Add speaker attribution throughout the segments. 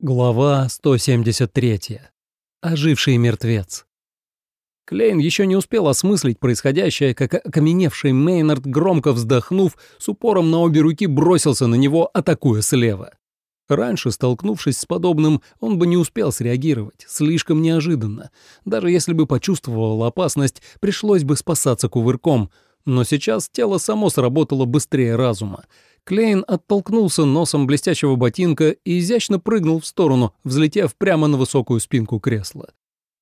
Speaker 1: Глава 173. Оживший мертвец. Клейн еще не успел осмыслить происходящее, как окаменевший Мейнард, громко вздохнув, с упором на обе руки бросился на него, атакуя слева. Раньше, столкнувшись с подобным, он бы не успел среагировать, слишком неожиданно. Даже если бы почувствовал опасность, пришлось бы спасаться кувырком. Но сейчас тело само сработало быстрее разума. Клейн оттолкнулся носом блестящего ботинка и изящно прыгнул в сторону, взлетев прямо на высокую спинку кресла.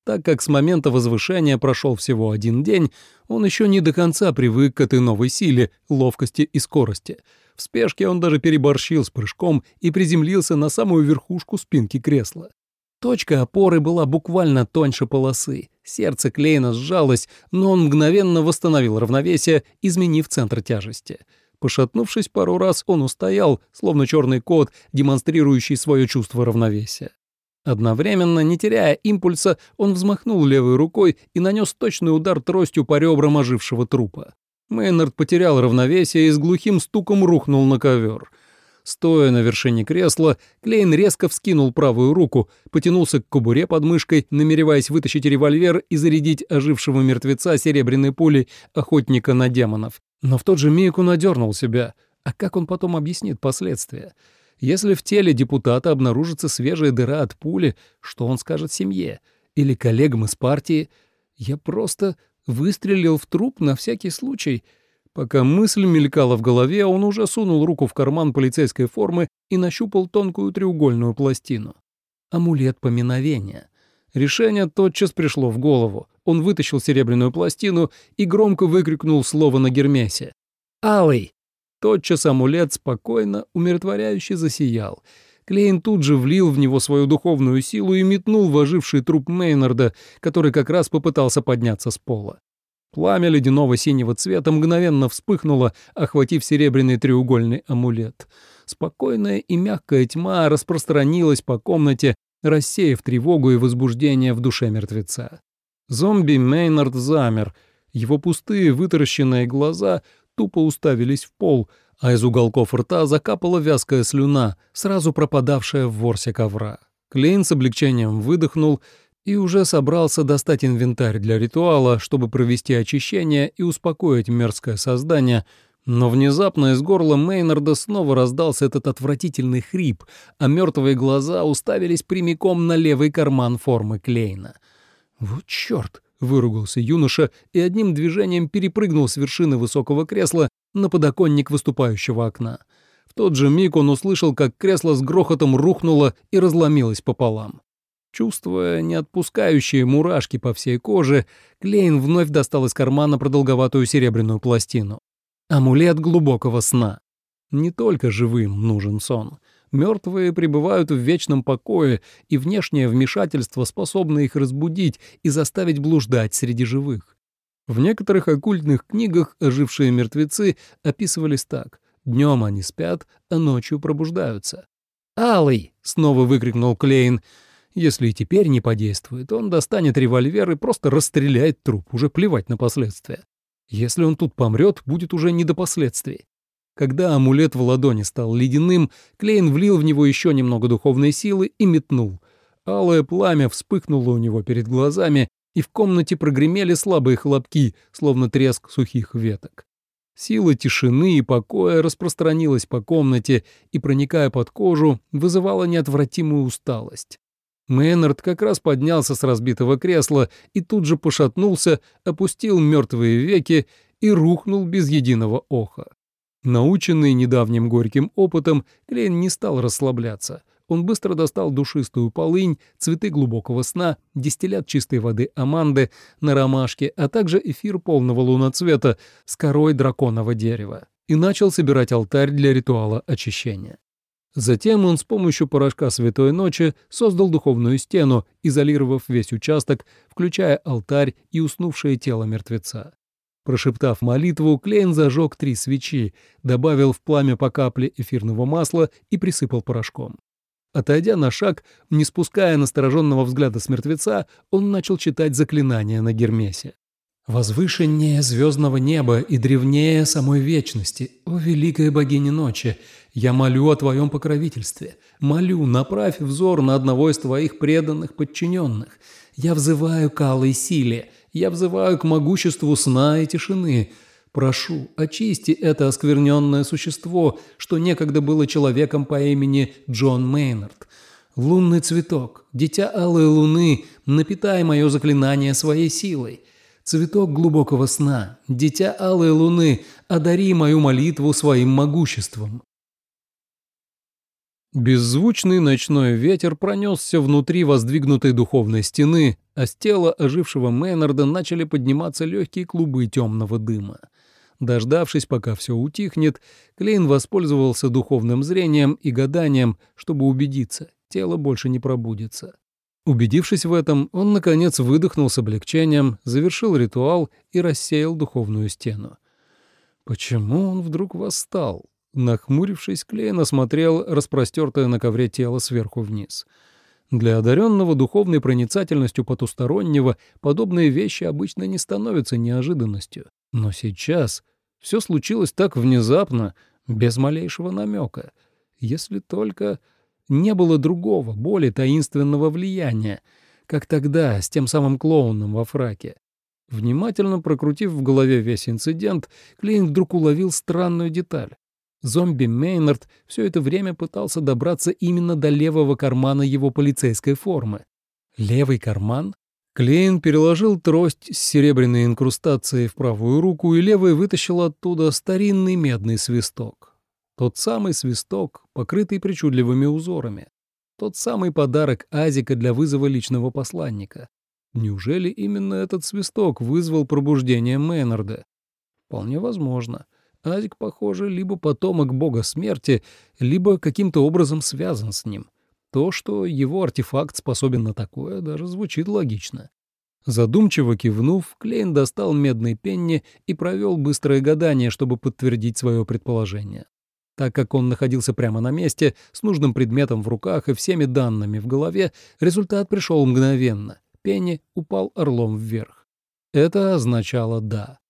Speaker 1: Так как с момента возвышения прошел всего один день, он еще не до конца привык к этой новой силе, ловкости и скорости. В спешке он даже переборщил с прыжком и приземлился на самую верхушку спинки кресла. Точка опоры была буквально тоньше полосы. Сердце Клейна сжалось, но он мгновенно восстановил равновесие, изменив центр тяжести — Пошатнувшись пару раз, он устоял, словно черный кот, демонстрирующий свое чувство равновесия. Одновременно, не теряя импульса, он взмахнул левой рукой и нанес точный удар тростью по ребрам ожившего трупа. Мейнард потерял равновесие и с глухим стуком рухнул на ковер. Стоя на вершине кресла, Клейн резко вскинул правую руку, потянулся к кобуре под мышкой, намереваясь вытащить револьвер и зарядить ожившего мертвеца серебряной пулей охотника на демонов. Но в тот же миг он одернул себя. А как он потом объяснит последствия? Если в теле депутата обнаружится свежая дыра от пули, что он скажет семье? Или коллегам из партии? Я просто выстрелил в труп на всякий случай. Пока мысль мелькала в голове, он уже сунул руку в карман полицейской формы и нащупал тонкую треугольную пластину. Амулет поминовения. Решение тотчас пришло в голову. Он вытащил серебряную пластину и громко выкрикнул слово на гермесе. «Алый!» Тотчас амулет спокойно, умиротворяюще засиял. Клейн тут же влил в него свою духовную силу и метнул в оживший труп Мейнарда, который как раз попытался подняться с пола. Пламя ледяного синего цвета мгновенно вспыхнуло, охватив серебряный треугольный амулет. Спокойная и мягкая тьма распространилась по комнате, рассеяв тревогу и возбуждение в душе мертвеца. Зомби Мейнард замер, его пустые вытаращенные глаза тупо уставились в пол, а из уголков рта закапала вязкая слюна, сразу пропадавшая в ворсе ковра. Клейн с облегчением выдохнул и уже собрался достать инвентарь для ритуала, чтобы провести очищение и успокоить мерзкое создание, но внезапно из горла Мейнарда снова раздался этот отвратительный хрип, а мертвые глаза уставились прямиком на левый карман формы Клейна. «Вот черт!» — выругался юноша и одним движением перепрыгнул с вершины высокого кресла на подоконник выступающего окна. В тот же миг он услышал, как кресло с грохотом рухнуло и разломилось пополам. Чувствуя не отпускающие мурашки по всей коже, Клейн вновь достал из кармана продолговатую серебряную пластину. Амулет глубокого сна. Не только живым нужен сон. Мертвые пребывают в вечном покое, и внешнее вмешательство способно их разбудить и заставить блуждать среди живых. В некоторых оккультных книгах ожившие мертвецы описывались так. Днем они спят, а ночью пробуждаются. «Алый!» — снова выкрикнул Клейн. Если и теперь не подействует, он достанет револьвер и просто расстреляет труп, уже плевать на последствия. Если он тут помрет, будет уже не до последствий. Когда амулет в ладони стал ледяным, Клейн влил в него еще немного духовной силы и метнул. Алое пламя вспыхнуло у него перед глазами, и в комнате прогремели слабые хлопки, словно треск сухих веток. Сила тишины и покоя распространилась по комнате и, проникая под кожу, вызывала неотвратимую усталость. Мейнард как раз поднялся с разбитого кресла и тут же пошатнулся, опустил мертвые веки и рухнул без единого оха. Наученный недавним горьким опытом, Клейн не стал расслабляться. Он быстро достал душистую полынь, цветы глубокого сна, дистиллят чистой воды аманды на ромашке, а также эфир полного луноцвета с корой драконового дерева и начал собирать алтарь для ритуала очищения. Затем он с помощью порошка Святой Ночи создал духовную стену, изолировав весь участок, включая алтарь и уснувшее тело мертвеца. Прошептав молитву, Клейн зажег три свечи, добавил в пламя по капле эфирного масла и присыпал порошком. Отойдя на шаг, не спуская настороженного взгляда с мертвеца, он начал читать заклинания на Гермесе. «Возвышеннее звездного неба и древнее самой вечности, о великая богиня ночи, Я молю о твоем покровительстве. Молю, направь взор на одного из твоих преданных подчиненных. Я взываю к алой силе. Я взываю к могуществу сна и тишины. Прошу, очисти это оскверненное существо, что некогда было человеком по имени Джон Мейнард. Лунный цветок, дитя алой луны, напитай мое заклинание своей силой. Цветок глубокого сна, дитя алой луны, одари мою молитву своим могуществом. Беззвучный ночной ветер пронесся внутри воздвигнутой духовной стены, а с тела ожившего Мейнарда начали подниматься легкие клубы темного дыма. Дождавшись, пока все утихнет, Клейн воспользовался духовным зрением и гаданием, чтобы убедиться, тело больше не пробудится. Убедившись в этом, он, наконец, выдохнул с облегчением, завершил ритуал и рассеял духовную стену. Почему он вдруг восстал? Нахмурившись, Клейн осмотрел распростертое на ковре тело сверху вниз. Для одаренного духовной проницательностью потустороннего подобные вещи обычно не становятся неожиданностью. Но сейчас все случилось так внезапно, без малейшего намека. Если только не было другого, более таинственного влияния, как тогда с тем самым клоуном во фраке. Внимательно прокрутив в голове весь инцидент, Клейн вдруг уловил странную деталь. Зомби Мейнард все это время пытался добраться именно до левого кармана его полицейской формы. Левый карман? Клейн переложил трость с серебряной инкрустацией в правую руку и левой вытащил оттуда старинный медный свисток. Тот самый свисток, покрытый причудливыми узорами. Тот самый подарок Азика для вызова личного посланника. Неужели именно этот свисток вызвал пробуждение Мейнарда? Вполне возможно. Азик, похоже, либо потомок бога смерти, либо каким-то образом связан с ним. То, что его артефакт способен на такое, даже звучит логично. Задумчиво кивнув, Клейн достал медный пенни и провел быстрое гадание, чтобы подтвердить свое предположение. Так как он находился прямо на месте, с нужным предметом в руках и всеми данными в голове, результат пришел мгновенно. Пенни упал орлом вверх. Это означало «да».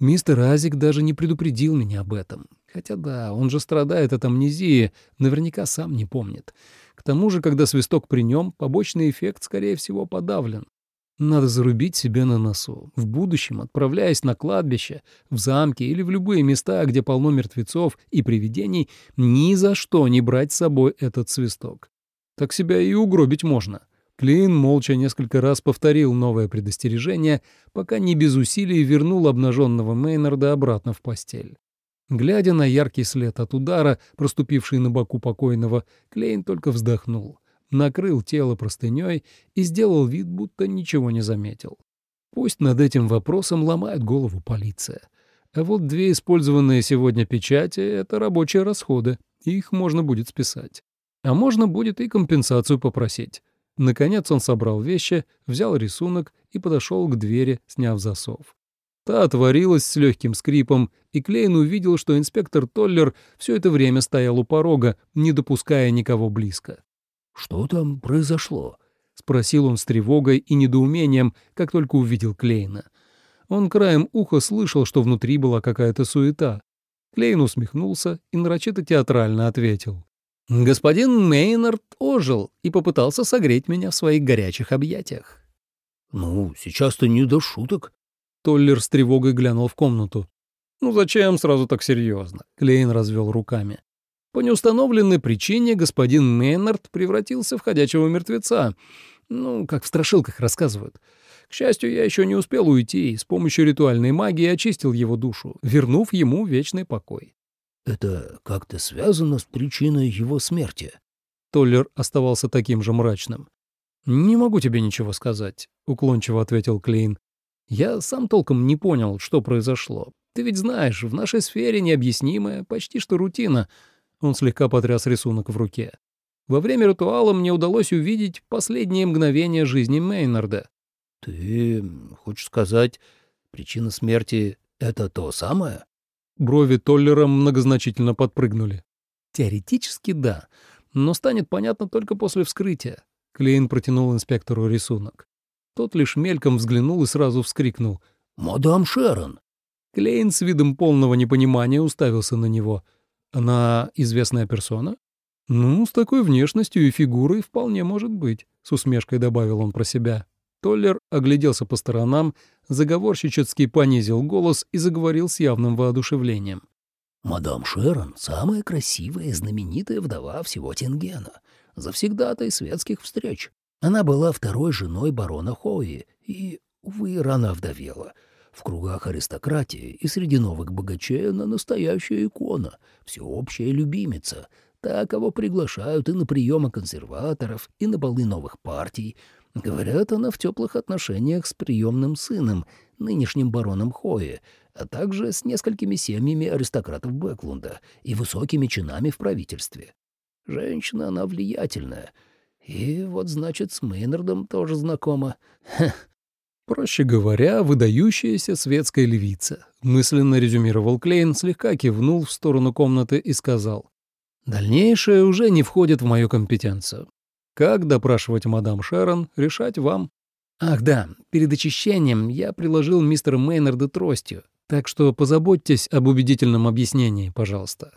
Speaker 1: Мистер Азик даже не предупредил меня об этом. Хотя да, он же страдает от амнезии, наверняка сам не помнит. К тому же, когда свисток при нем, побочный эффект, скорее всего, подавлен. Надо зарубить себе на носу. В будущем, отправляясь на кладбище, в замки или в любые места, где полно мертвецов и привидений, ни за что не брать с собой этот свисток. Так себя и угробить можно. Клейн молча несколько раз повторил новое предостережение, пока не без усилий вернул обнаженного Мейнарда обратно в постель. Глядя на яркий след от удара, проступивший на боку покойного, Клейн только вздохнул, накрыл тело простыней и сделал вид, будто ничего не заметил. Пусть над этим вопросом ломает голову полиция. А вот две использованные сегодня печати — это рабочие расходы, их можно будет списать. А можно будет и компенсацию попросить. Наконец он собрал вещи, взял рисунок и подошел к двери, сняв засов. Та отворилась с легким скрипом, и Клейн увидел, что инспектор Толлер все это время стоял у порога, не допуская никого близко.
Speaker 2: «Что там произошло?»
Speaker 1: — спросил он с тревогой и недоумением, как только увидел Клейна. Он краем уха слышал, что внутри была какая-то суета. Клейн усмехнулся и нарочито театрально ответил. Господин Мейнард ожил и попытался согреть меня в своих горячих объятиях.
Speaker 2: «Ну, сейчас-то не до шуток».
Speaker 1: Толлер с тревогой глянул в комнату. «Ну зачем сразу так серьезно?» Клейн развел руками. По неустановленной причине господин Мейнард превратился в ходячего мертвеца. Ну, как в страшилках рассказывают. К счастью, я еще не успел уйти и с помощью ритуальной магии очистил его душу, вернув ему вечный покой.
Speaker 2: Это как-то связано с причиной его смерти?»
Speaker 1: Толлер оставался таким же мрачным. «Не могу тебе ничего сказать», — уклончиво ответил Клейн. «Я сам толком не понял, что произошло. Ты ведь знаешь, в нашей сфере необъяснимая, почти что рутина». Он слегка потряс рисунок в руке. «Во время ритуала мне удалось увидеть последние мгновения жизни Мейнарда».
Speaker 2: «Ты хочешь сказать, причина смерти — это то самое?»
Speaker 1: Брови Толлера многозначительно подпрыгнули. Теоретически да, но станет понятно только после вскрытия. Клейн протянул инспектору рисунок. Тот лишь мельком взглянул и сразу вскрикнул.
Speaker 2: «Мадам Шерон!»
Speaker 1: Клейн с видом полного непонимания уставился на него. Она известная персона? Ну, с такой внешностью и фигурой вполне может быть, с усмешкой добавил он про себя. Толлер огляделся по сторонам, заговорщически понизил голос и заговорил с явным воодушевлением.
Speaker 2: «Мадам Шерон — самая красивая и знаменитая вдова всего Тингена, завсегдатай светских встреч. Она была второй женой барона Хои и, увы, рано вдовела. В кругах аристократии и среди новых богачей она настоящая икона, всеобщая любимица, та, кого приглашают и на приемы консерваторов, и на балы новых партий — Говорят, она в теплых отношениях с приемным сыном, нынешним бароном Хои, а также с несколькими семьями аристократов Бэклунда и высокими чинами в правительстве. Женщина она влиятельная. И вот, значит, с Мейнардом тоже знакома. Ха.
Speaker 1: Проще говоря, выдающаяся светская львица. Мысленно резюмировал Клейн, слегка кивнул в сторону комнаты и сказал. Дальнейшее уже не входит в мою компетенцию. Как допрашивать мадам Шерон, решать вам. Ах да, перед очищением я приложил мистера Мейнарда тростью, так что позаботьтесь об убедительном объяснении, пожалуйста.